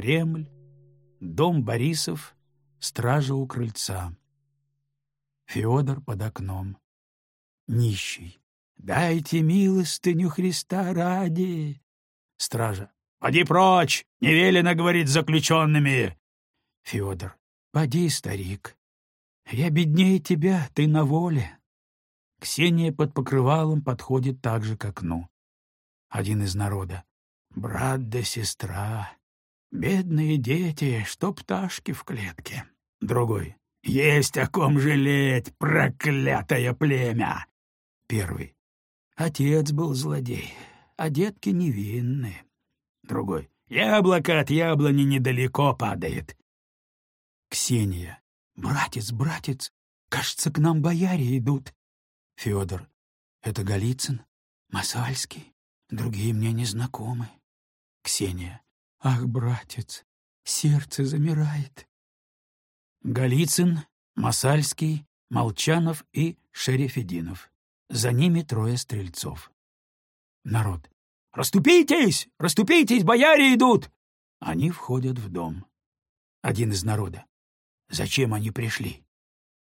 Кремль, дом Борисов, стража у крыльца. Федор под окном. Нищий. «Дайте милостыню Христа ради!» Стража. «Поди прочь! Не велено говорить с заключенными!» Федор. «Поди, старик. Я беднее тебя, ты на воле». Ксения под покрывалом подходит так же к окну. Один из народа. «Брат да сестра, бедные дети, что пташки в клетке». Другой. «Есть о ком жалеть, проклятое племя!» Первый. «Отец был злодей, а детки невинные». Другой. «Яблоко от яблони недалеко падает». Ксения. «Братец, братец, кажется, к нам бояре идут». Федор. «Это Голицын? Масальский? Другие мне не знакомы». Ксения. «Ах, братец, сердце замирает». Голицын, Масальский, Молчанов и Шерефединов. За ними трое стрельцов. Народ. «Раступитесь! Раступитесь! Бояре идут!» Они входят в дом. Один из народа. «Зачем они пришли?»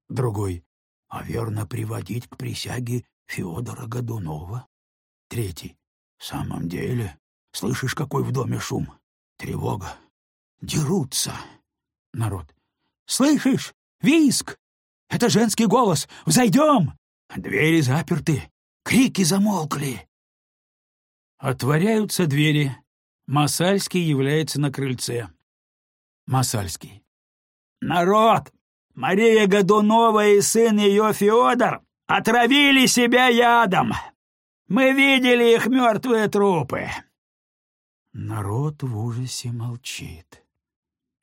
Другой. «А верно приводить к присяге Федора Годунова». Третий. «В самом деле, слышишь, какой в доме шум? Тревога. Дерутся». Народ. Слышишь? Виск! Это женский голос! Взойдем! Двери заперты, крики замолкли. Отворяются двери. Масальский является на крыльце. Масальский. «Народ! Мария Годунова и сын ее Федор отравили себя ядом! Мы видели их мертвые трупы!» Народ в ужасе молчит.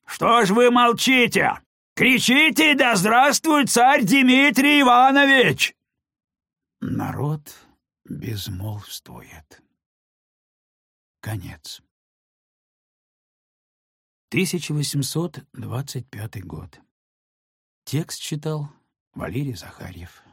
«Что ж вы молчите? Кричите «Да здравствует царь Дмитрий Иванович!» Народ безмолвствует. Конец. 1825 год. Текст читал Валерий Захарьев.